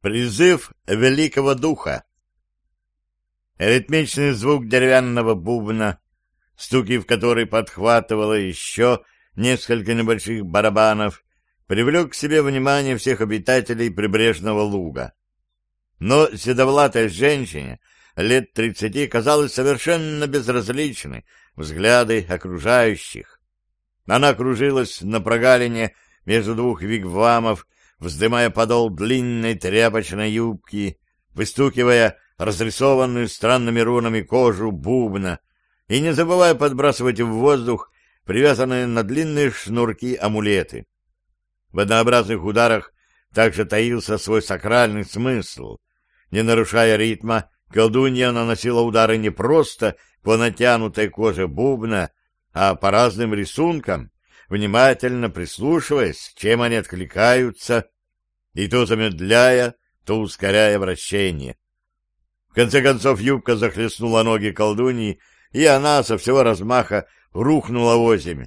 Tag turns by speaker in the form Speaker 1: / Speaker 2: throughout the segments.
Speaker 1: Призыв Великого Духа. Ритмичный звук деревянного бубна, стуки в который подхватывало еще несколько небольших барабанов, привлек к себе внимание всех обитателей прибрежного луга. Но седовлатой женщине лет тридцати казалось совершенно безразличны взгляды окружающих. Она кружилась на прогалине между двух вигвамов, вздымая подол длинной тряпочной юбки, выстукивая разрисованную странными рунами кожу бубна и не забывая подбрасывать в воздух привязанные на длинные шнурки амулеты. В однообразных ударах также таился свой сакральный смысл. Не нарушая ритма, колдунья наносила удары не просто по натянутой коже бубна, а по разным рисункам, внимательно прислушиваясь, чем они откликаются, и то замедляя, то ускоряя вращение. В конце концов юбка захлестнула ноги колдуньи, и она со всего размаха рухнула озимь.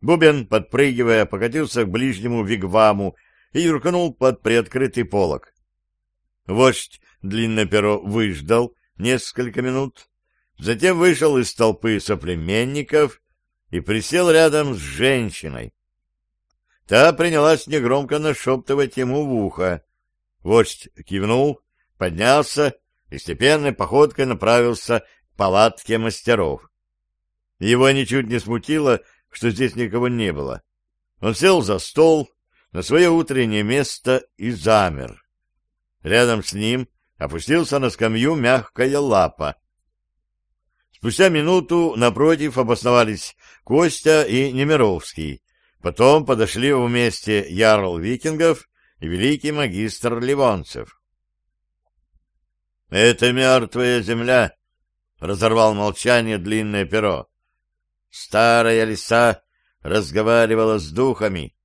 Speaker 1: Бубен, подпрыгивая, покатился к ближнему вигваму и юркнул под приоткрытый полог. Вождь длинное перо выждал несколько минут, затем вышел из толпы соплеменников и присел рядом с женщиной. Та принялась негромко нашептывать ему в ухо. Вождь кивнул, поднялся и степенной походкой направился к палатке мастеров. Его ничуть не смутило, что здесь никого не было. Он сел за стол на свое утреннее место и замер. Рядом с ним опустился на скамью мягкая лапа. Спустя минуту напротив обосновались Костя и Немировский. Потом подошли вместе ярл викингов и великий магистр Ливонцев. — Это мертвая земля, — разорвал молчание длинное перо. Старая лиса разговаривала с духами,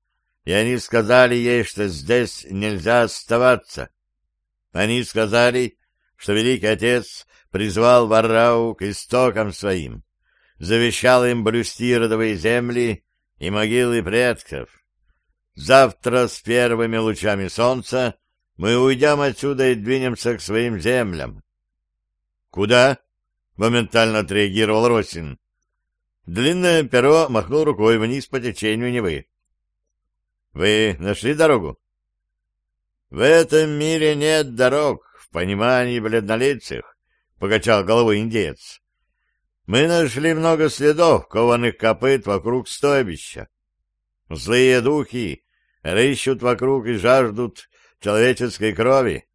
Speaker 1: и они сказали ей, что здесь нельзя оставаться. Они сказали, что Великий Отец призвал Варрау к истокам своим, завещал им блюсти родовые земли и могилы предков. Завтра с первыми лучами солнца мы уйдем отсюда и двинемся к своим землям. — Куда? — моментально отреагировал Росин. Длинное перо махнул рукой вниз по течению Невы. — Вы нашли дорогу? — В этом мире нет дорог, в понимании бледнолицых, — покачал головой индеец. Мы нашли много следов кованых копыт вокруг стойбища. Злые духи рыщут вокруг и жаждут человеческой крови.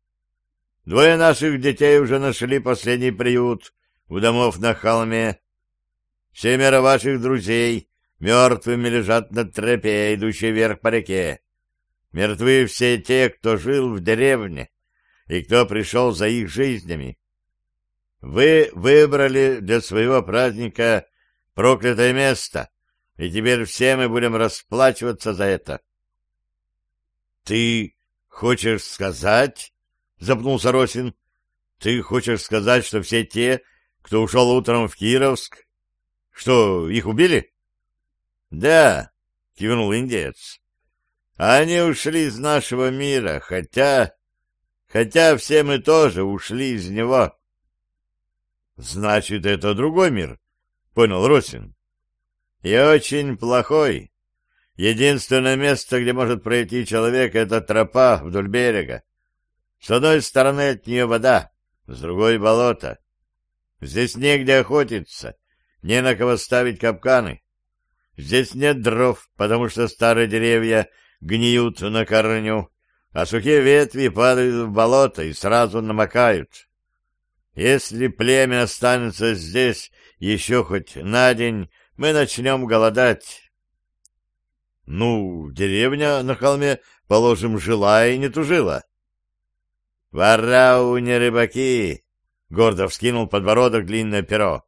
Speaker 1: Двое наших детей уже нашли последний приют у домов на холме. Семеро ваших друзей мертвыми лежат на тропе, идущей вверх по реке. Мертвы все те, кто жил в деревне и кто пришел за их жизнями. Вы выбрали для своего праздника проклятое место, и теперь все мы будем расплачиваться за это. — Ты хочешь сказать, — запнулся Росин, — ты хочешь сказать, что все те, кто ушел утром в Кировск, что, их убили? — Да, — кивнул индеец. — Они ушли из нашего мира, хотя... Хотя все мы тоже ушли из него. Значит, это другой мир, понял Росин. И очень плохой. Единственное место, где может пройти человек, это тропа вдоль берега. С одной стороны от нее вода, с другой — болото. Здесь негде охотиться, не на кого ставить капканы. Здесь нет дров, потому что старые деревья гниют на корню, а сухие ветви падают в болото и сразу намокают. Если племя останется здесь еще хоть на день, мы начнем голодать. Ну, деревня на холме, положим, жила и не тужила. Варау не рыбаки, — гордо вскинул подбородок длинное перо.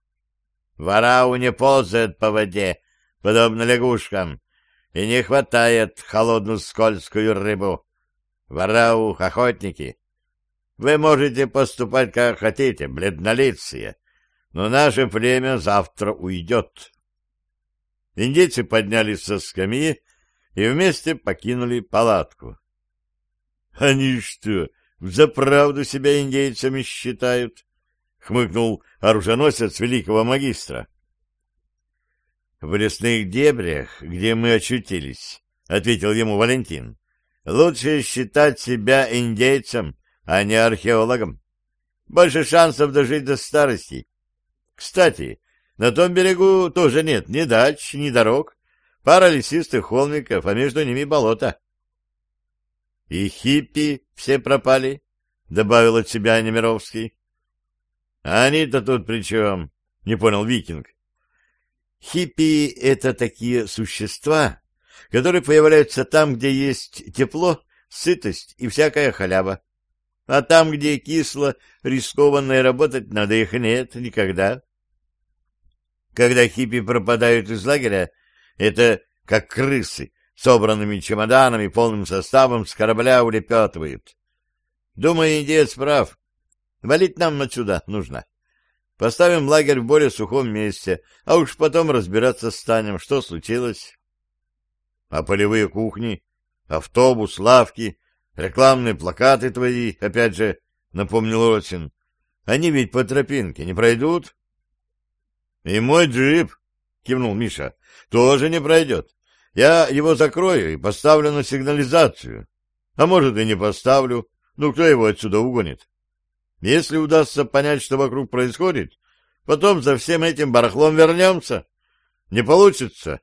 Speaker 1: Варау не ползает по воде, подобно лягушкам, и не хватает холодную скользкую рыбу. Варау — охотники. Вы можете поступать как хотите, бледнолицые, но наше племя завтра уйдет. Индейцы поднялись со скамьи и вместе покинули палатку. — Они что, заправду себя индейцами считают, — хмыкнул оруженосец великого магистра. — В лесных дебрях, где мы очутились, — ответил ему Валентин, — лучше считать себя индейцем, а не археологом. Больше шансов дожить до старости. Кстати, на том берегу тоже нет ни дач, ни дорог, пара лесистых холмиков, а между ними болото. — И хиппи все пропали, — добавил от себя Немировский. — Они-то тут при чем? — не понял Викинг. — Хиппи — это такие существа, которые появляются там, где есть тепло, сытость и всякая халява. А там, где кисло, рискованно работать надо, их нет никогда. Когда хиппи пропадают из лагеря, это как крысы, собранными чемоданами, полным составом с корабля улепетывают. Думаю, индеец прав. Валить нам отсюда нужно. Поставим лагерь в более сухом месте, а уж потом разбираться станем, что случилось. А полевые кухни, автобус, лавки, рекламные плакаты твои, опять же, напомнил Ротин, они ведь по тропинке не пройдут? И мой джип, кивнул Миша, тоже не пройдет. Я его закрою и поставлю на сигнализацию. А может, и не поставлю. Ну, кто его отсюда угонит? Если удастся понять, что вокруг происходит, потом за всем этим барахлом вернемся. Не получится.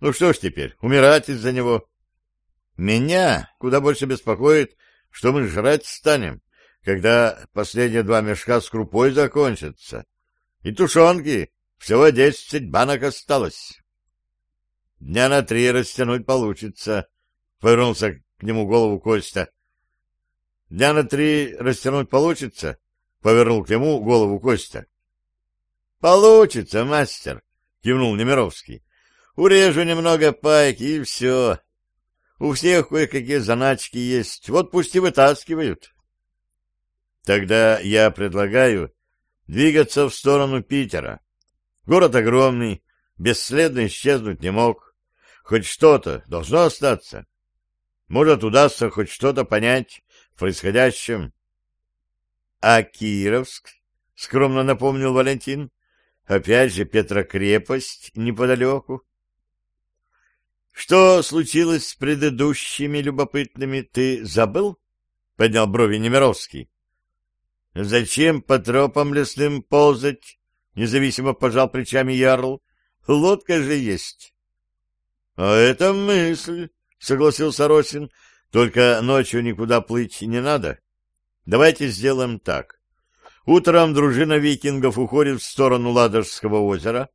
Speaker 1: Ну что ж теперь, умирать из-за него? Меня куда больше беспокоит, что мы жрать станем, когда последние два мешка с крупой закончатся. И тушенки, всего десять банок осталось. Дня на три растянуть получится, — повернулся к нему голову Костя. — Дня на три растянуть получится? — повернул к нему голову Костя. — Получится, мастер, — кивнул Немировский. — Урежу немного пайки, и все. У всех кое-какие заначки есть, вот пусть и вытаскивают. — Тогда я предлагаю двигаться в сторону Питера. Город огромный, бесследно исчезнуть не мог. Хоть что-то должно остаться. Может, удастся хоть что-то понять в происходящем. — А Кировск? — скромно напомнил Валентин. — Опять же Петрокрепость неподалеку. — Что случилось с предыдущими любопытными, ты забыл? — поднял брови Немировский. — Зачем по тропам лесным ползать? — независимо пожал плечами Ярл. — Лодка же есть. — А это мысль, — согласился Росин. — Только ночью никуда плыть не надо. Давайте сделаем так. Утром дружина викингов уходит в сторону Ладожского озера,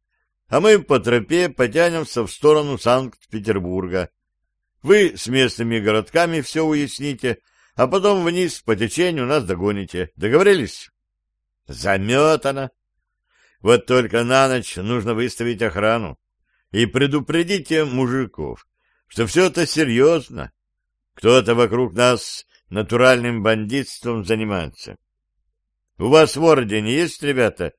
Speaker 1: а мы по тропе потянемся в сторону Санкт-Петербурга. Вы с местными городками все уясните, а потом вниз по течению нас догоните. Договорились? Заметано. Вот только на ночь нужно выставить охрану и предупредите мужиков, что все это серьезно. Кто-то вокруг нас натуральным бандитством занимается. У вас в Ордене есть ребята,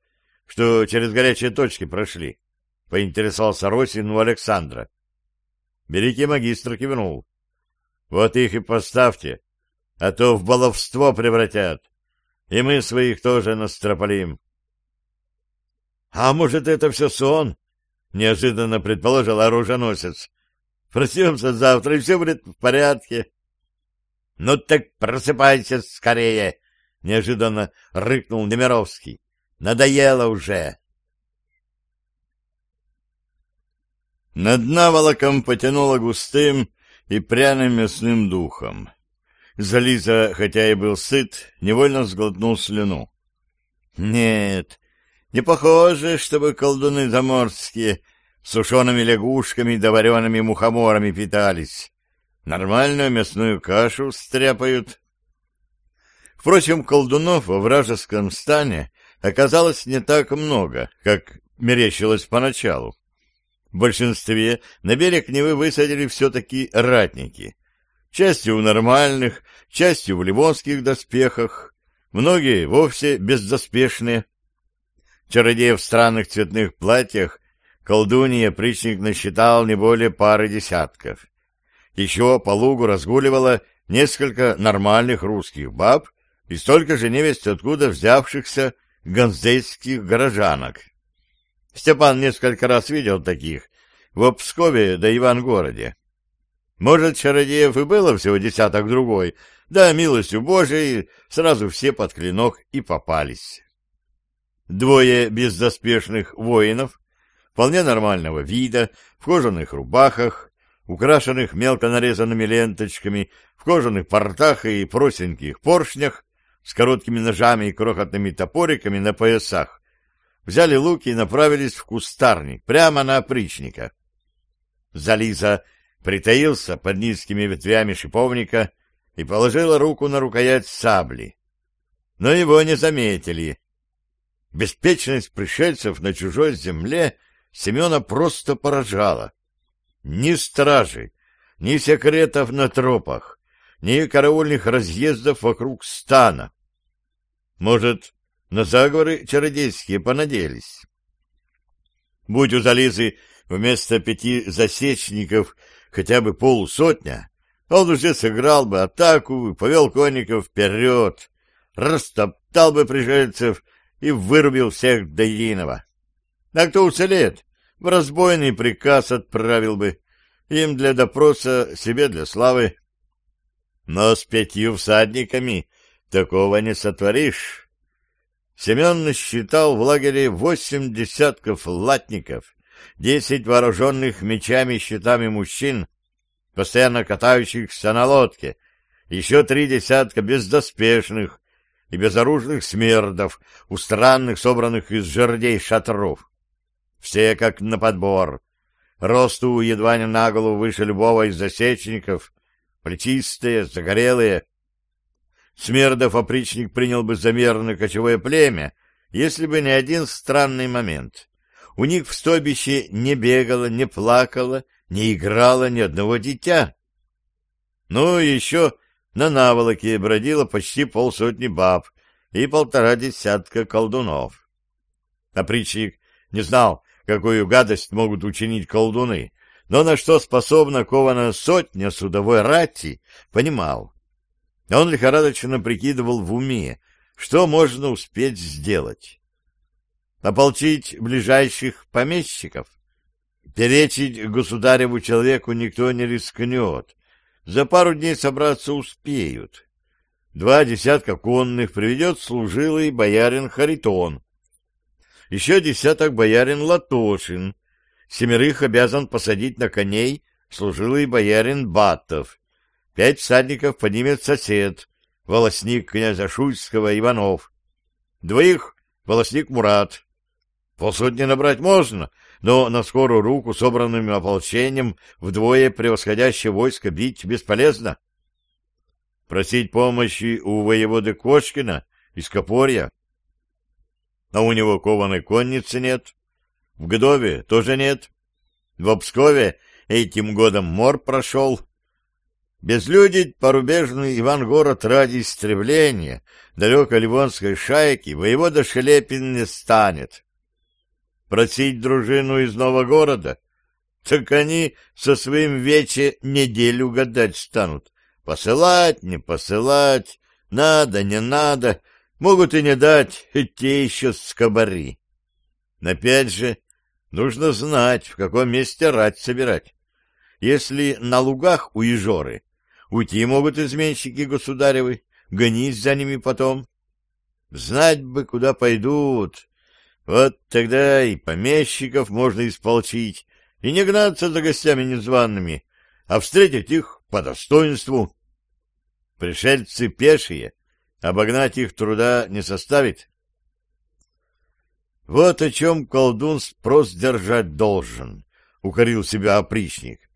Speaker 1: что через горячие точки прошли? — поинтересовался Росин у Александра. Великий магистр кивнул. — Вот их и поставьте, а то в баловство превратят, и мы своих тоже настропалим. — А может, это все сон? — неожиданно предположил оруженосец. — Проснемся завтра, и все будет в порядке. — Ну так просыпайся скорее! — неожиданно рыкнул Немировский. — Надоело уже! Над наволоком потянуло густым и пряным мясным духом. Зализа, хотя и был сыт, невольно сглотнул слюну. — Нет, не похоже, чтобы колдуны заморские сушеными лягушками да вареными мухоморами питались. Нормальную мясную кашу стряпают. Впрочем, колдунов во вражеском стане оказалось не так много, как мерещилось поначалу. В большинстве на берег Невы высадили все-таки ратники. Частью в нормальных, частью в ливонских доспехах, многие вовсе бездоспешные, Чародеев в странных цветных платьях колдунья причник насчитал не более пары десятков. Еще по лугу разгуливало несколько нормальных русских баб и столько же невесть откуда взявшихся гонздейских горожанок. Степан несколько раз видел таких в Пскове да Ивангороде. Может, чародеев и было всего десяток другой, да, милостью Божией, сразу все под клинок и попались. Двое бездоспешных воинов, вполне нормального вида, в кожаных рубахах, украшенных мелко нарезанными ленточками, в кожаных портах и простеньких поршнях, с короткими ножами и крохотными топориками на поясах, взяли луки и направились в кустарник, прямо на опричника. Зализа притаился под низкими ветвями шиповника и положила руку на рукоять сабли. Но его не заметили. Беспечность пришельцев на чужой земле Семена просто поражала. Ни стражи, ни секретов на тропах, ни караульных разъездов вокруг стана. Может, на заговоры чародейские понадеялись. Будь у Зализы вместо пяти засечников хотя бы полусотня, он уже сыграл бы атаку и повел конников вперед, растоптал бы пришельцев и вырубил всех до единого. А кто уцелеет, в разбойный приказ отправил бы, им для допроса, себе для славы. Но с пятью всадниками такого не сотворишь. Семен насчитал в лагере восемь десятков латников, десять вооруженных мечами и щитами мужчин, постоянно катающихся на лодке, еще три десятка бездоспешных и безоружных смердов, у странных, собранных из жердей шатров. Все как на подбор. Росту едва не на голову выше любого из засечников, плечистые, загорелые. Смердов опричник принял бы за мерное кочевое племя, если бы не один странный момент. У них в стойбище не бегало, не плакало, не играло ни одного дитя. Ну еще на наволоке бродило почти полсотни баб и полтора десятка колдунов. Опричник не знал, какую гадость могут учинить колдуны, но на что способна кована сотня судовой рати, понимал. Он лихорадочно прикидывал в уме, что можно успеть сделать. Ополчить ближайших помещиков? Перечить государеву человеку никто не рискнет. За пару дней собраться успеют. Два десятка конных приведет служилый боярин Харитон. Еще десяток боярин Латошин. Семерых обязан посадить на коней служилый боярин Батов. Пять всадников поднимет сосед, волосник князя Шуйского Иванов. Двоих — волосник Мурат, Полсотни набрать можно, но на скорую руку собранным ополчением вдвое превосходящее войско бить бесполезно. Просить помощи у воеводы Кошкина из Копорья. А у него кованой конницы нет. В Гдове тоже нет. В Обскове этим годом мор прошел. Безлюдить порубежный Ивангород ради истребления далекой ливонской шайки воевода Шелепин не станет. Просить дружину из нового города? Так они со своим вече неделю гадать станут. Посылать, не посылать, надо, не надо, могут и не дать, те еще скобари. Опять же, нужно знать, в каком месте рать собирать. Если на лугах у Ижоры, уйти могут изменщики государевы, гонись за ними потом. Знать бы, куда пойдут, вот тогда и помещиков можно исполчить, и не гнаться за гостями незваными, а встретить их по достоинству. Пришельцы пешие, обогнать их труда не составит. Вот о чем колдун спрос держать должен, — укорил себя опричник.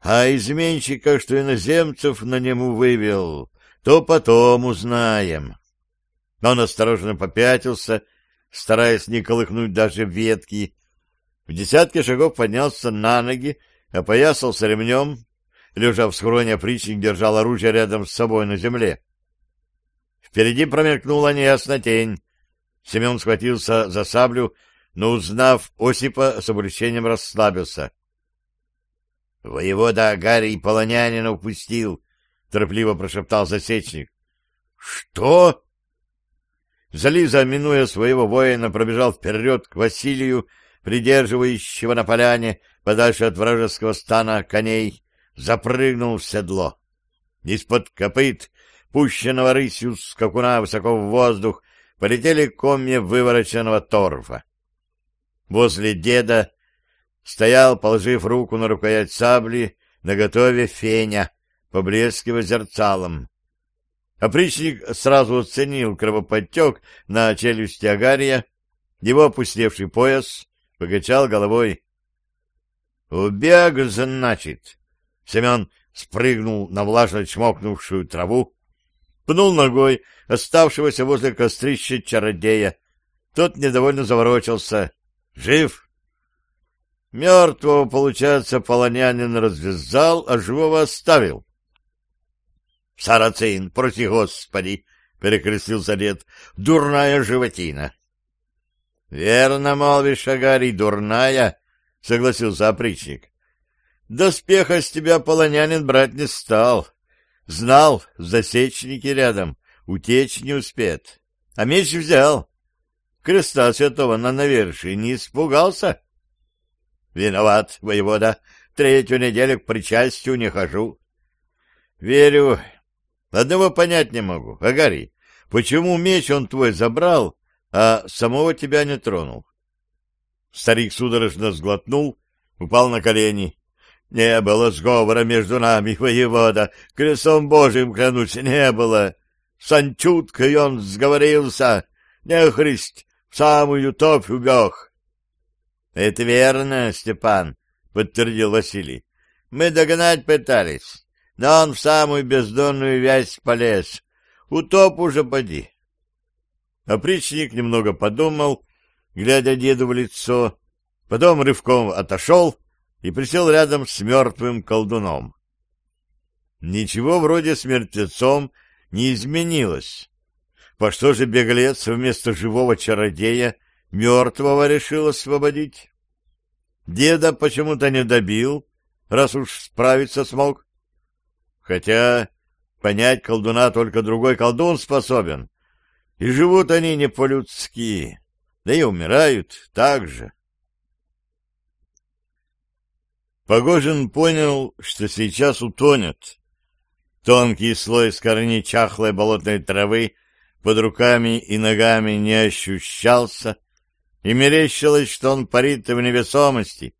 Speaker 1: А изменщика, что иноземцев на нему вывел, то потом узнаем. Он осторожно попятился стараясь не колыхнуть даже ветки. В десятке шагов поднялся на ноги, опоясался ремнем. Лежа в схроне, опричник держал оружие рядом с собой на земле. Впереди промелькнула неясная тень. Семен схватился за саблю, но, узнав Осипа, с облегчением расслабился. — Воевода Агарий Полонянина упустил, — торопливо прошептал засечник. — Что? Зализа, минуя своего воина, пробежал вперед к Василию, придерживающего на поляне, подальше от вражеского стана коней, запрыгнул в седло. Из-под копыт, пущенного рысью скакуна высоко в воздух, полетели комья вывороченного торфа. Возле деда стоял, положив руку на рукоять сабли, наготове феня, поблескивая зерцалом. Опричник сразу оценил кровоподтек на челюсти Агария, его опустевший пояс, покачал головой. — Убег, значит. Семен спрыгнул на влажно чмокнувшую траву, пнул ногой оставшегося возле кострища чародея. Тот недовольно заворочился. «Жив?» Мертвого, получается, полонянин развязал, а живого оставил. «Сарацин, проси господи!» — перекрестился дед. «Дурная животина!» «Верно, молвишь, Агарий, дурная!» — согласился опричник. «Доспеха с тебя полонянин брать не стал. Знал, в засечнике рядом, утечь не успеет. А меч взял. Креста святого на навершии не испугался?» «Виноват, воевода. Третью неделю к причастию не хожу». «Верю. Одного понять не могу. Агарий, почему меч он твой забрал, а самого тебя не тронул?» Старик судорожно сглотнул, упал на колени. Не было сговора между нами, воевода, крестом Божьим клянусь, не было. С Анчуткой он сговорился, нехрист, в самую топь убег. — Это верно, Степан, — подтвердил Василий. — Мы догнать пытались, но он в самую бездонную вязь полез. Утоп уже поди. Опричник немного подумал, глядя деду в лицо, потом рывком отошел и присел рядом с мертвым колдуном. Ничего вроде с мертвецом не изменилось. По что же беглец вместо живого чародея мертвого решил освободить? Деда почему-то не добил, раз уж справиться смог. Хотя понять колдуна только другой колдун способен, и живут они не по-людски, да и умирают так же. Погожин понял, что сейчас утонет. Тонкий слой с корней чахлой болотной травы под руками и ногами не ощущался, и мерещилось, что он парит в невесомости.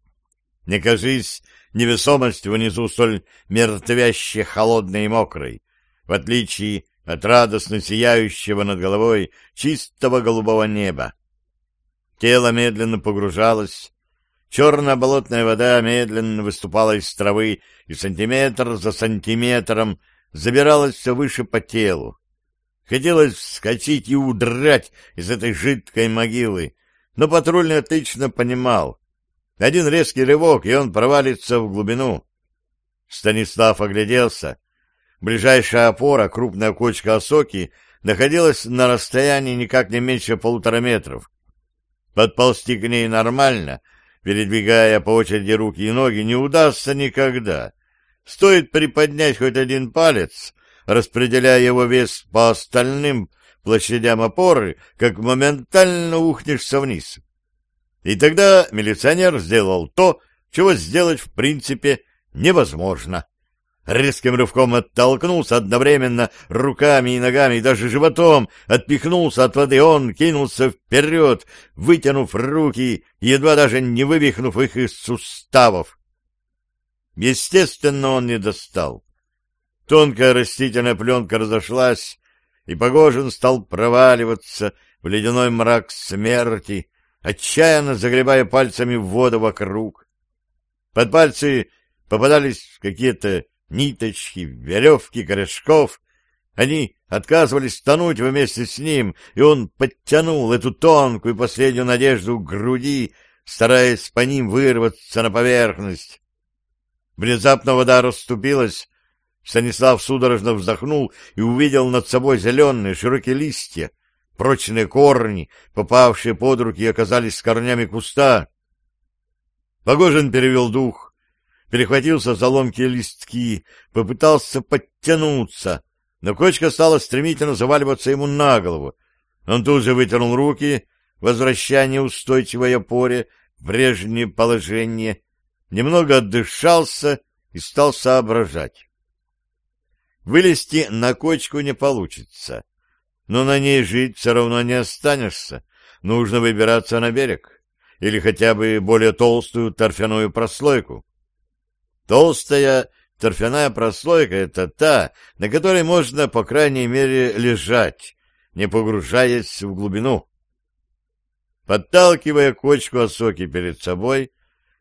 Speaker 1: Не кажись, невесомость внизу столь мертвяще холодной и мокрой, в отличие от радостно сияющего над головой чистого голубого неба. Тело медленно погружалось, Черная болотная вода медленно выступала из травы и сантиметр за сантиметром забиралась все выше по телу. Хотелось вскочить и удрать из этой жидкой могилы, но патрульный отлично понимал. Один резкий рывок, и он провалится в глубину. Станислав огляделся. Ближайшая опора, крупная кочка осоки, находилась на расстоянии никак не меньше полутора метров. Подползти к ней нормально — передвигая по очереди руки и ноги, не удастся никогда. Стоит приподнять хоть один палец, распределяя его вес по остальным площадям опоры, как моментально ухнешься вниз. И тогда милиционер сделал то, чего сделать в принципе невозможно резким рывком оттолкнулся одновременно руками и ногами, и даже животом отпихнулся от воды. Он кинулся вперед, вытянув руки, едва даже не вывихнув их из суставов. Естественно, он не достал. Тонкая растительная пленка разошлась, и Погожин стал проваливаться в ледяной мрак смерти, отчаянно загребая пальцами в воду вокруг. Под пальцы попадались какие-то ниточки, веревки, корешков. Они отказывались тонуть вместе с ним, и он подтянул эту тонкую последнюю надежду к груди, стараясь по ним вырваться на поверхность. Внезапно вода расступилась, Станислав судорожно вздохнул и увидел над собой зеленые широкие листья, прочные корни, попавшие под руки, оказались корнями куста. Погожин перевел дух, перехватился за ломкие листки, попытался подтянуться, но кочка стала стремительно заваливаться ему на голову. Он тут же вытянул руки, возвращая неустойчивое опоре в прежнее положение, немного отдышался и стал соображать. Вылезти на кочку не получится, но на ней жить все равно не останешься. Нужно выбираться на берег или хотя бы более толстую торфяную прослойку. Толстая торфяная прослойка — это та, на которой можно, по крайней мере, лежать, не погружаясь в глубину. Подталкивая кочку осоки перед собой,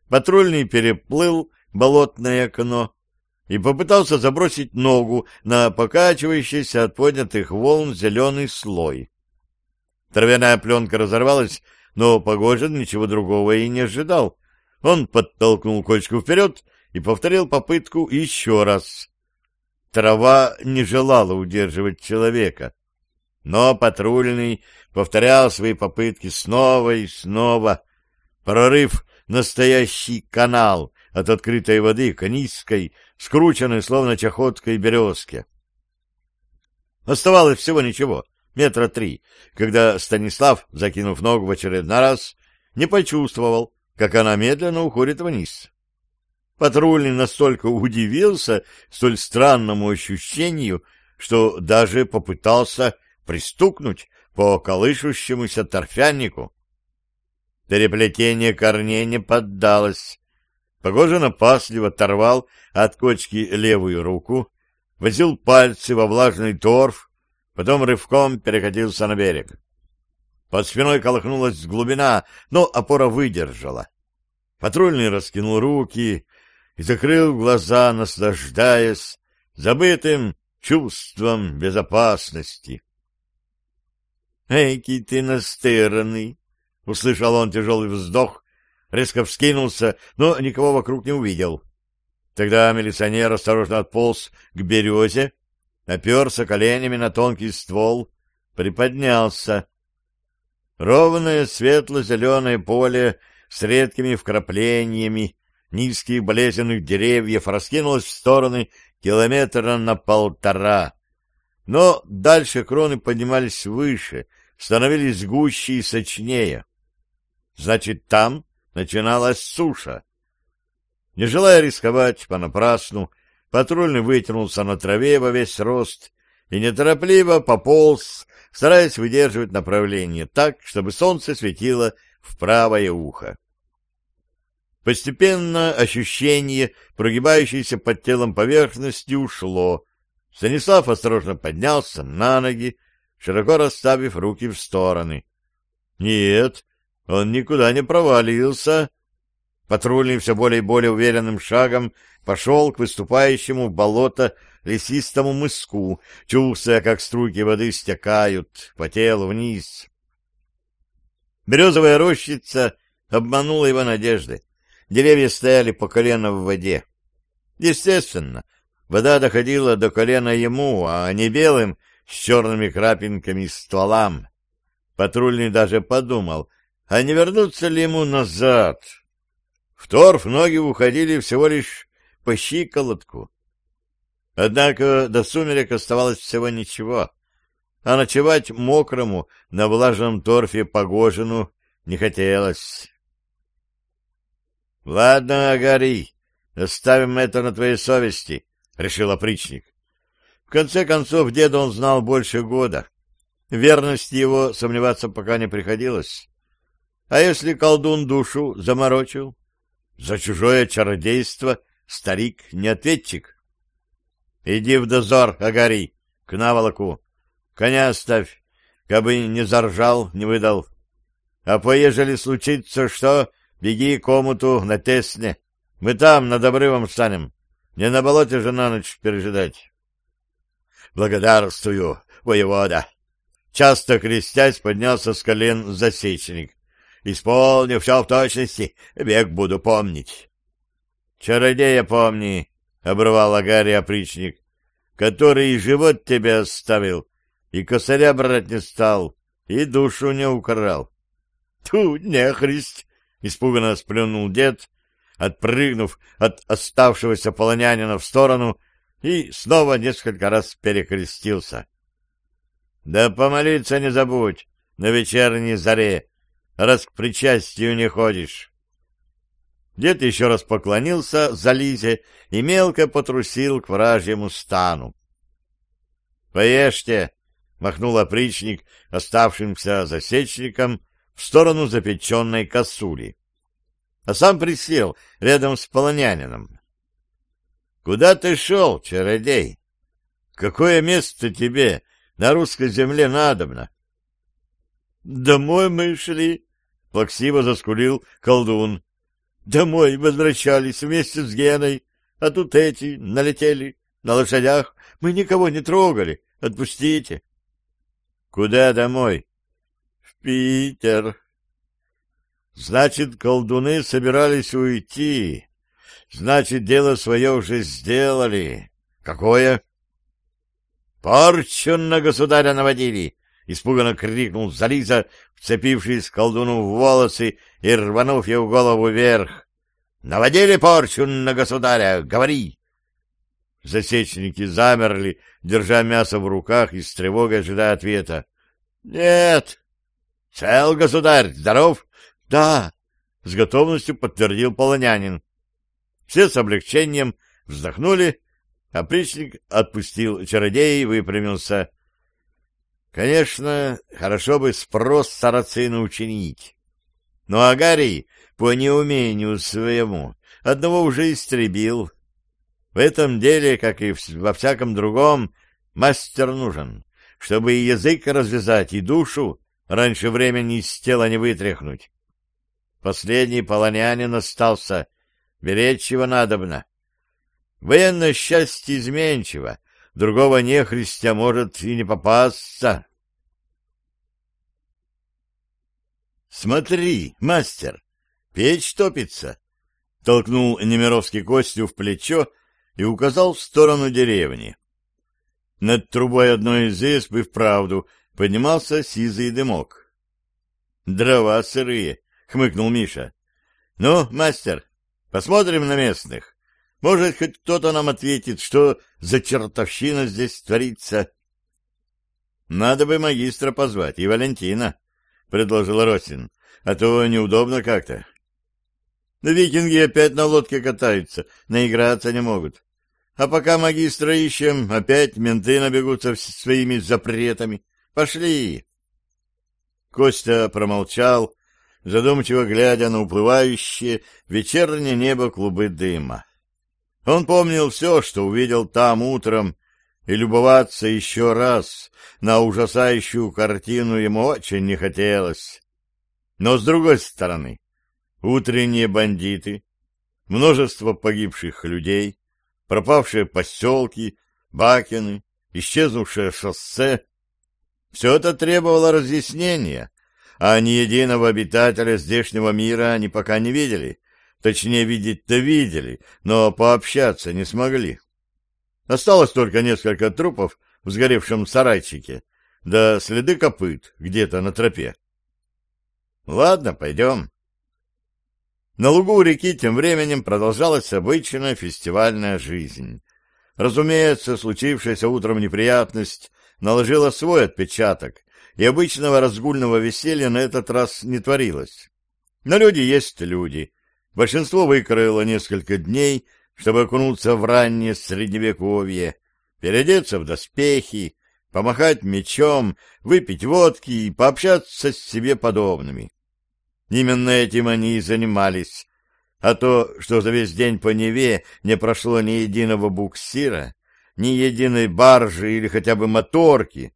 Speaker 1: патрульный переплыл болотное окно и попытался забросить ногу на покачивающийся от поднятых волн зеленый слой. Травяная пленка разорвалась, но Погожин ничего другого и не ожидал. Он подтолкнул кочку вперед и повторил попытку еще раз. Трава не желала удерживать человека, но патрульный повторял свои попытки снова и снова, прорыв настоящий канал от открытой воды к низкой, скрученной словно чахоткой березке. Оставалось всего ничего, метра три, когда Станислав, закинув ногу в очередной раз, не почувствовал, как она медленно уходит вниз. Патрульный настолько удивился столь странному ощущению, что даже попытался пристукнуть по колышущемуся торфянику. Переплетение корней не поддалось. Погожин опасливо оторвал от кочки левую руку, возил пальцы во влажный торф, потом рывком перекатился на берег. Под спиной колыхнулась глубина, но опора выдержала. Патрульный раскинул руки и закрыл глаза, наслаждаясь забытым чувством безопасности. «Эйки ты настырный!» — услышал он тяжелый вздох, резко вскинулся, но никого вокруг не увидел. Тогда милиционер осторожно отполз к березе, оперся коленями на тонкий ствол, приподнялся. Ровное светло-зеленое поле с редкими вкраплениями низких болезненных деревьев раскинулось в стороны километра на полтора. Но дальше кроны поднимались выше — становились гуще и сочнее. Значит, там начиналась суша. Не желая рисковать понапрасну, патрульный вытянулся на траве во весь рост и неторопливо пополз, стараясь выдерживать направление так, чтобы солнце светило в правое ухо. Постепенно ощущение, прогибающееся под телом поверхности, ушло. Станислав осторожно поднялся на ноги, широко расставив руки в стороны. Нет, он никуда не провалился. Патрульный все более и более уверенным шагом пошел к выступающему в болото лесистому мыску, чувствуя, как струйки воды стекают по телу вниз. Березовая рощица обманула его надежды. Деревья стояли по колено в воде. Естественно, вода доходила до колена ему, а не белым с черными крапинками стволам. Патрульный даже подумал, а не вернуться ли ему назад? В торф ноги уходили всего лишь по щиколотку. Однако до сумерек оставалось всего ничего, а ночевать мокрому на влажном торфе Погожину не хотелось. — Ладно, Агари, оставим это на твоей совести, — решил опричник. В конце концов, деда он знал больше года. В верности его сомневаться пока не приходилось. А если колдун душу заморочил? За чужое чародейство старик не ответчик. Иди в дозор, Агари, к наволоку. Коня оставь, кабы не заржал, не выдал. А поежели случится что, беги к омуту на Тесне. Мы там, над обрывом станем. Не на болоте же на ночь пережидать. Благодарствую, воевода. Часто крестясь, поднялся с колен засечник. Исполню все в точности, век буду помнить. Чародея помни, — обрывал Агарий опричник, — который и живот тебе оставил, и косаря брать не стал, и душу не украл. — Ту, нехрист! — испуганно сплюнул дед, отпрыгнув от оставшегося полонянина в сторону и снова несколько раз перекрестился. — Да помолиться не забудь, на вечерней заре, раз к причастию не ходишь. Дед еще раз поклонился за Лизе и мелко потрусил к вражьему стану. — Поешьте! — махнул опричник оставшимся засечником в сторону запеченной косули. А сам присел рядом с полонянином. — Куда ты шел, чародей? Какое место тебе на русской земле надобно? — Домой мы шли, — плаксиво заскулил колдун. — Домой возвращались вместе с Геной, а тут эти налетели на лошадях. Мы никого не трогали. Отпустите. — Куда домой? — В Питер. Значит, колдуны собирались уйти. Значит, дело свое уже сделали. Какое? — Порчу на государя наводили! — испуганно крикнул Зализа, вцепившись колдуну в волосы и рванув его голову вверх. — Наводили порчу на государя! Говори! Засечники замерли, держа мясо в руках и с тревогой ожидая ответа. — Нет! — Цел, государь, здоров? — Да! — с готовностью подтвердил полонянин. Все с облегчением вздохнули, а причник отпустил чародея и выпрямился. Конечно, хорошо бы спрос сарацина учинить. Но Агарий, по неумению своему, одного уже истребил. В этом деле, как и во всяком другом, мастер нужен, чтобы и язык развязать, и душу раньше времени из тела не вытряхнуть. Последний полонянин остался, беречь его надобно. Военное счастье изменчиво, другого нехристя может и не попасться. «Смотри, мастер, печь топится!» — толкнул Немировский Костю в плечо и указал в сторону деревни. Над трубой одной из изб и вправду поднимался сизый дымок. «Дрова сырые!» — хмыкнул Миша. «Ну, мастер, посмотрим на местных. Может, хоть кто-то нам ответит, что за чертовщина здесь творится?» «Надо бы магистра позвать и Валентина», — предложил Росин, — «а то неудобно как-то». «Викинги опять на лодке катаются, наиграться не могут. А пока магистра ищем, опять менты набегутся своими запретами. Пошли!» Костя промолчал, задумчиво глядя на уплывающее вечернее небо клубы дыма. Он помнил все, что увидел там утром, и любоваться еще раз на ужасающую картину ему очень не хотелось. Но, с другой стороны, утренние бандиты, множество погибших людей, пропавшие поселки, бакины, исчезнувшее шоссе — все это требовало разъяснения, а ни единого обитателя здешнего мира они пока не видели. Точнее, видеть-то видели, но пообщаться не смогли. Осталось только несколько трупов в сгоревшем сарайчике, да следы копыт где-то на тропе. Ладно, пойдем. На лугу у реки тем временем продолжалась обычная фестивальная жизнь. Разумеется, случившаяся утром неприятность наложила свой отпечаток, и обычного разгульного веселья на этот раз не творилось. Но люди есть люди. Большинство выкроило несколько дней, чтобы окунуться в раннее средневековье, переодеться в доспехи, помахать мечом, выпить водки и пообщаться с себе подобными. Именно этим они и занимались. А то, что за весь день по Неве не прошло ни единого буксира, ни единой баржи или хотя бы моторки,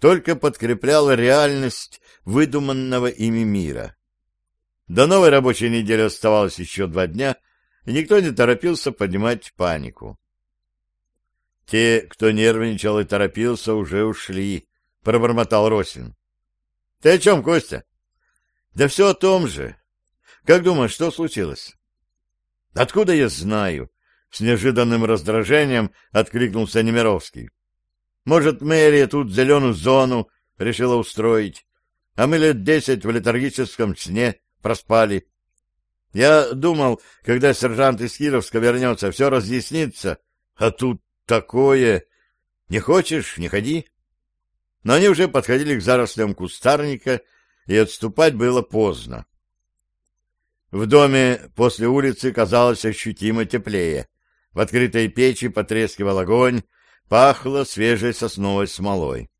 Speaker 1: только подкрепляла реальность выдуманного ими мира. До новой рабочей недели оставалось еще два дня, и никто не торопился поднимать панику. Те, кто нервничал и торопился, уже ушли, — пробормотал Росин. — Ты о чем, Костя? — Да все о том же. Как думаешь, что случилось? — Откуда я знаю? — с неожиданным раздражением откликнулся Немировский. Может, мэрия тут зеленую зону решила устроить, а мы лет десять в летаргическом сне проспали. Я думал, когда сержант из Кировска вернется, все разъяснится, а тут такое... Не хочешь — не ходи. но они уже подходили к зарослям кустарника, и отступать было поздно. В доме после улицы казалось ощутимо теплее. В открытой печи потрескивал огонь, пахло свежей сосновой смолой.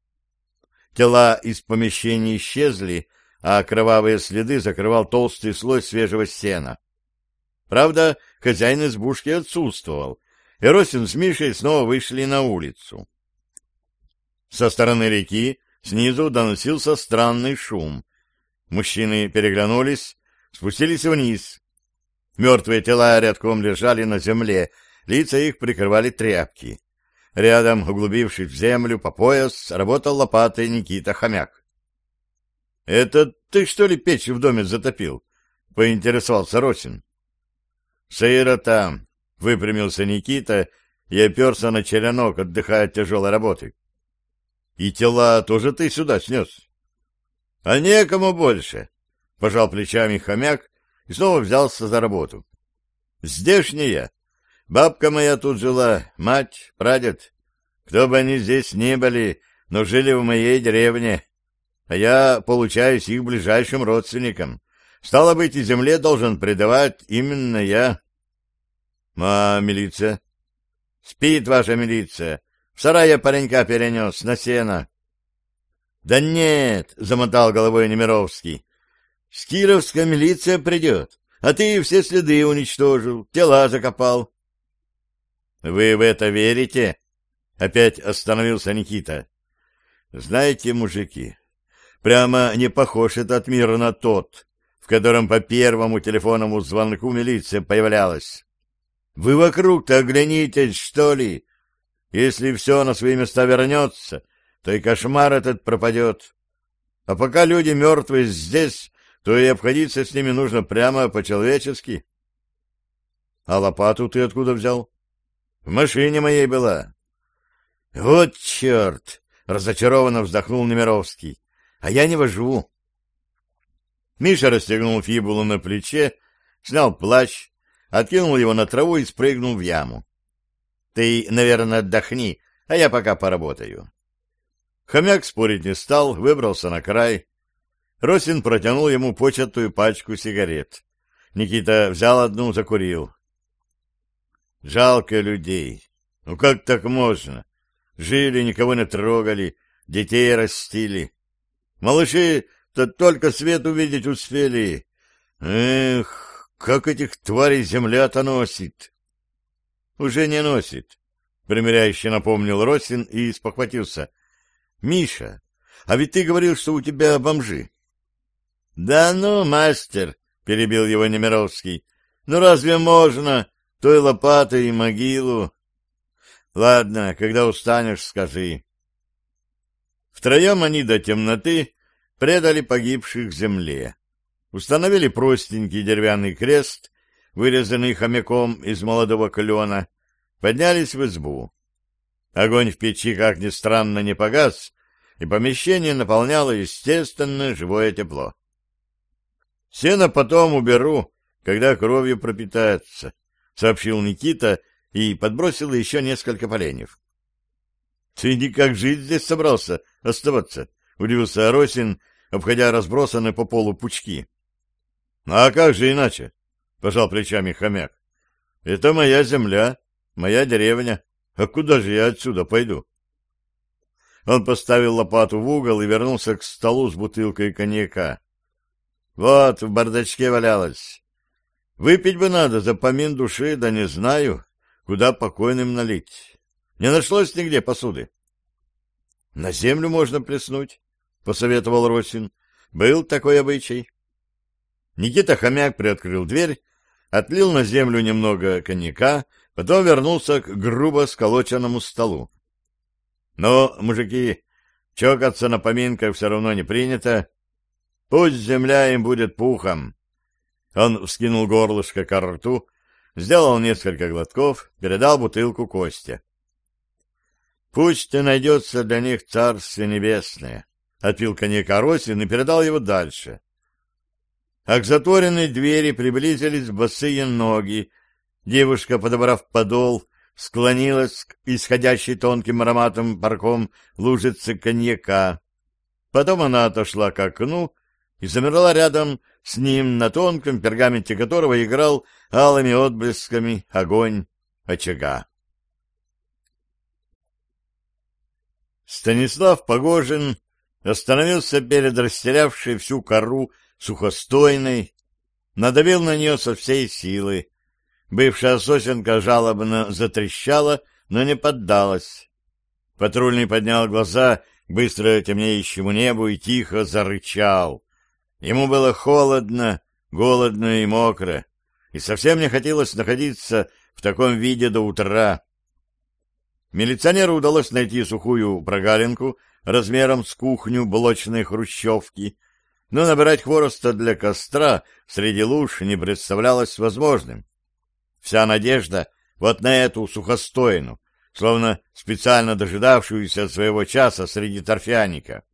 Speaker 1: Тела из помещений исчезли, а кровавые следы закрывал толстый слой свежего сена. Правда, хозяин избушки отсутствовал, и Росин с Мишей снова вышли на улицу. Со стороны реки снизу доносился странный шум. Мужчины переглянулись, спустились вниз. Мертвые тела рядком лежали на земле, лица их прикрывали тряпки. Рядом, углубившись в землю по пояс, работал лопатой Никита Хомяк. — Это ты, что ли, печь в доме затопил? — поинтересовался Росин. — Сыро там, — выпрямился Никита и оперся на черенок, отдыхая от тяжелой работы. — И тела тоже ты сюда снес? — А некому больше, — пожал плечами хомяк и снова взялся за работу. — Здешняя. Бабка моя тут жила, мать, прадед. Кто бы они здесь ни были, но жили в моей деревне, а я получаюсь их ближайшим родственникам. Стало быть, и земле должен предавать именно я. — А милиция? — Спит ваша милиция. В сарай я паренька перенес на сено. — Да нет, — замотал головой Немировский. — Скировская милиция придет, а ты все следы уничтожил, тела закопал. — Вы в это верите? — опять остановился Никита. — Знаете, мужики, прямо не похож этот мир на тот, в котором по первому телефонному звонку милиция появлялась. Вы вокруг-то оглянитесь, что ли? Если все на свои места вернется, то и кошмар этот пропадет. А пока люди мертвые здесь, то и обходиться с ними нужно прямо по-человечески. А лопату ты откуда взял? В машине моей была. Вот черт! Разочарованно вздохнул Немировский. А я не вожу. Миша расстегнул фибулу на плече, снял плащ, откинул его на траву и спрыгнул в яму. — Ты, наверное, отдохни, а я пока поработаю. Хомяк спорить не стал, выбрался на край. Росин протянул ему початую пачку сигарет. Никита взял одну, закурил. — Жалко людей. Ну как так можно? Жили, никого не трогали, детей растили. Малыши-то только свет увидеть успели. Эх, как этих тварей земля-то носит? — Уже не носит, — примиряюще напомнил Росин и спохватился. — Миша, а ведь ты говорил, что у тебя бомжи. — Да ну, мастер, — перебил его Немировский, — ну разве можно той лопатой и могилу? — Ладно, когда устанешь, скажи. Втроем они до темноты предали погибших земле установили простенький деревянный крест, вырезанный хомяком из молодого клена, поднялись в избу. Огонь в печи, как ни странно, не погас, и помещение наполняло естественное живое тепло. — Сено потом уберу, когда кровью пропитается, — сообщил Никита и подбросил еще несколько поленьев. — Ты никак жить здесь собрался оставаться? — удивился Аросин, обходя разбросанные по полу пучки. — А как же иначе? — пожал плечами хомяк. — Это моя земля, моя деревня. А куда же я отсюда пойду? Он поставил лопату в угол и вернулся к столу с бутылкой коньяка. Вот, в бардачке валялась. Выпить бы надо за помин души, да не знаю, куда покойным налить. Не нашлось нигде посуды. — На землю можно плеснуть, — посоветовал Росин. Был такой обычай. Никита Хомяк приоткрыл дверь, отлил на землю немного коньяка, потом вернулся к грубо сколоченному столу. Но, мужики, чокаться на поминках все равно не принято. Пусть земля им будет пухом. Он вскинул горлышко к рту, сделал несколько глотков, передал бутылку Косте. Пусть и найдется для них царствие небесное. Отпил коньяка Росин и передал его дальше а к затворенной двери приблизились босые ноги. Девушка, подобрав подол, склонилась к исходящей тонким ароматом парком лужице коньяка. Потом она отошла к окну и замерла рядом с ним, на тонком пергаменте которого играл алыми отблесками огонь очага. Станислав Погожин остановился перед растерявшей всю кору сухостойной, надавил на нее со всей силы. Бывшая сосенка жалобно затрещала, но не поддалась. Патрульный поднял глаза к быстро темнеющему небу и тихо зарычал. Ему было холодно, голодно и мокро, и совсем не хотелось находиться в таком виде до утра. Милиционеру удалось найти сухую прогалинку размером с кухню блочной хрущевки, но набирать хвороста для костра среди луж не представлялось возможным. Вся надежда вот на эту сухостойну, словно специально дожидавшуюся своего часа среди торфяника.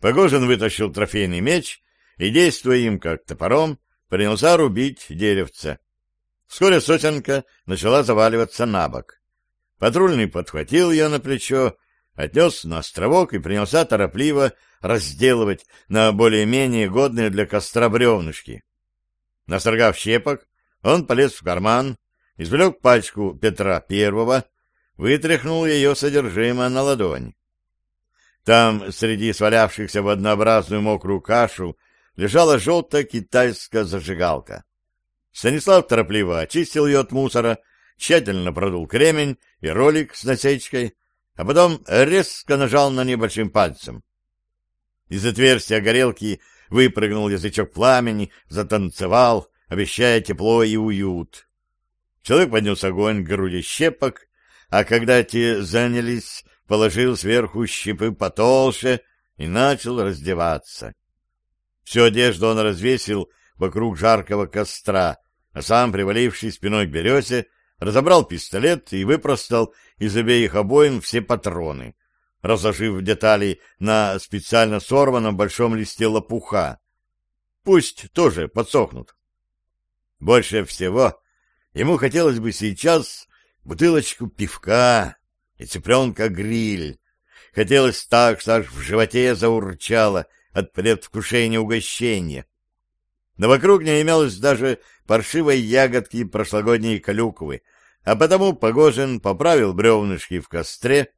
Speaker 1: Погожин вытащил трофейный меч и, действуя им как топором, принялся рубить деревце. Вскоре сосенка начала заваливаться на бок. Патрульный подхватил ее на плечо, отнес на островок и принялся торопливо разделывать на более-менее годные для костра бревнышки. Настрогав щепок, он полез в карман, извлек пачку Петра Первого, вытряхнул ее содержимое на ладонь. Там, среди свалявшихся в однообразную мокрую кашу, лежала желтая китайская зажигалка. Станислав торопливо очистил ее от мусора, тщательно продул кремень и ролик с насечкой, а потом резко нажал на небольшим пальцем. Из отверстия горелки выпрыгнул язычок пламени, затанцевал, обещая тепло и уют. Человек поднес огонь к груди щепок, а когда те занялись, положил сверху щепы потолще и начал раздеваться. Всю одежду он развесил вокруг жаркого костра, а сам, приваливший спиной к березе, разобрал пистолет и выпростал из обеих обоим все патроны, разложив детали на специально сорванном большом листе лопуха. Пусть тоже подсохнут. Больше всего ему хотелось бы сейчас бутылочку пивка и цыпленка-гриль. Хотелось так, что аж в животе заурчало от предвкушения угощения. Но вокруг не имелось даже паршивой ягодки прошлогодней калюквы, а потому Погожин поправил бревнышки в костре,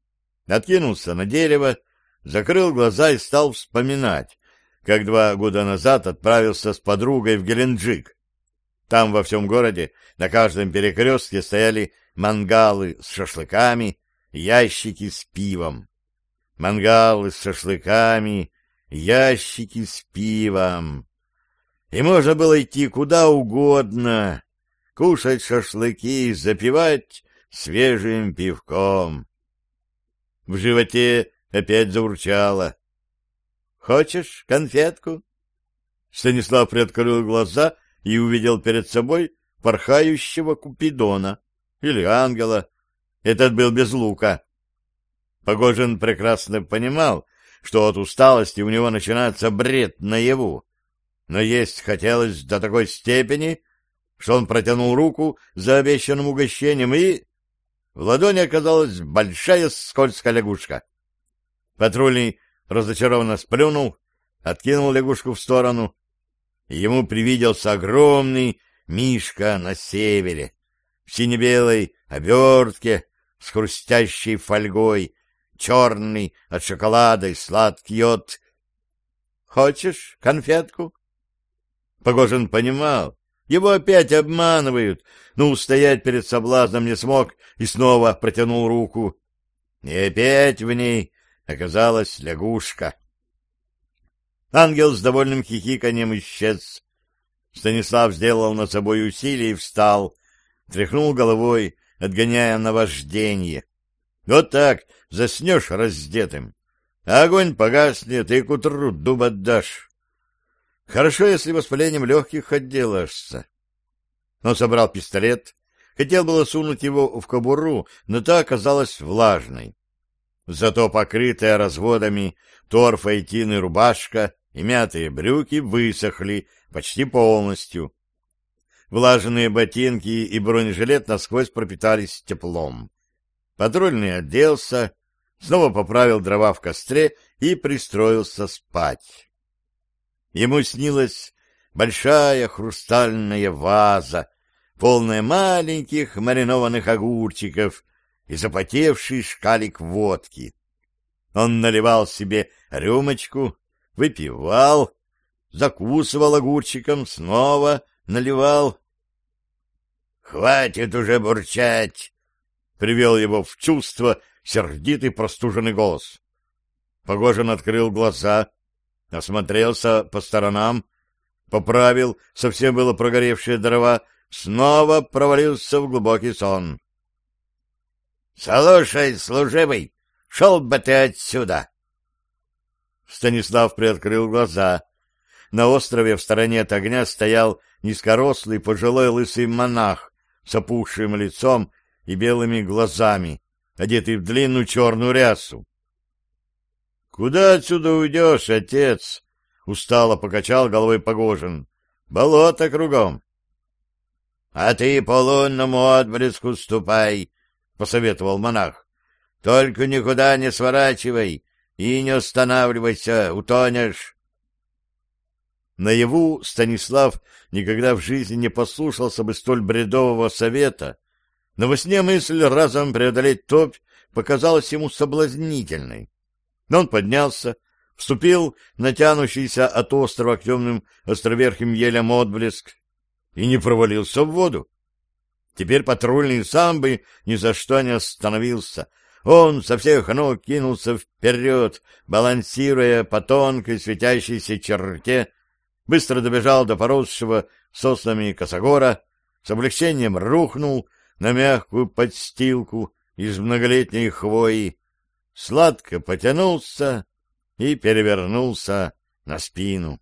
Speaker 1: откинулся на дерево, закрыл глаза и стал вспоминать, как два года назад отправился с подругой в Геленджик. Там во всем городе на каждом перекрестке стояли мангалы с шашлыками, ящики с пивом. Мангалы с шашлыками, ящики с пивом. И можно было идти куда угодно, кушать шашлыки и запивать свежим пивком. В животе опять заурчало. «Хочешь конфетку?» Станислав приоткрыл глаза и увидел перед собой порхающего Купидона или ангела. Этот был без лука. Погожин прекрасно понимал, что от усталости у него начинается бред наяву. Но есть хотелось до такой степени, что он протянул руку за обещанным угощением, и в ладони оказалась большая скользкая лягушка. Патрульный разочарованно сплюнул, откинул лягушку в сторону. Ему привиделся огромный мишка на севере, в сине-белой обертке с хрустящей фольгой, черный от шоколада и сладкий от... «Хочешь конфетку?» Погожин понимал, его опять обманывают, но устоять перед соблазном не смог и снова протянул руку. И опять в ней оказалась лягушка. Ангел с довольным хихиканием исчез. Станислав сделал над собой усилие и встал, тряхнул головой, отгоняя наваждение. Вот так заснешь раздетым, а огонь погаснет, и к утру дуб отдашь. Хорошо, если воспалением легких отделаешься. Он собрал пистолет, хотел было сунуть его в кобуру, но та оказалась влажной. Зато покрытая разводами торфа и тины рубашка и мятые брюки высохли почти полностью. Влажные ботинки и бронежилет насквозь пропитались теплом. Патрульный оделся, снова поправил дрова в костре и пристроился спать. Ему снилась большая хрустальная ваза, полная маленьких маринованных огурчиков и запотевший шкалик водки. Он наливал себе рюмочку, выпивал, закусывал огурчиком, снова наливал. — Хватит уже бурчать! — привел его в чувство сердитый простуженный голос. Погожин открыл глаза, осмотрелся по сторонам, поправил совсем было прогоревшие дрова, снова провалился в глубокий сон. — Слушай, служивый, шел бы ты отсюда! Станислав приоткрыл глаза. На острове в стороне от огня стоял низкорослый пожилой лысый монах с опухшим лицом и белыми глазами, одетый в длинную черную рясу. — Куда отсюда уйдешь, отец? — устало покачал головой Погожин. — Болото кругом. — А ты по лунному отблеску ступай, — посоветовал монах. — Только никуда не сворачивай и не останавливайся, утонешь. Наяву Станислав никогда в жизни не послушался бы столь бредового совета, но во сне мысль разом преодолеть топь показалась ему соблазнительной. Но он поднялся, вступил на тянущийся от острова к темным островерхим елям отблеск и не провалился в воду. Теперь патрульный сам бы ни за что не остановился. Он со всех ног кинулся вперед, балансируя по тонкой светящейся черте, быстро добежал до поросшего соснами косогора, с облегчением рухнул на мягкую подстилку из многолетней хвои, сладко потянулся и перевернулся на спину.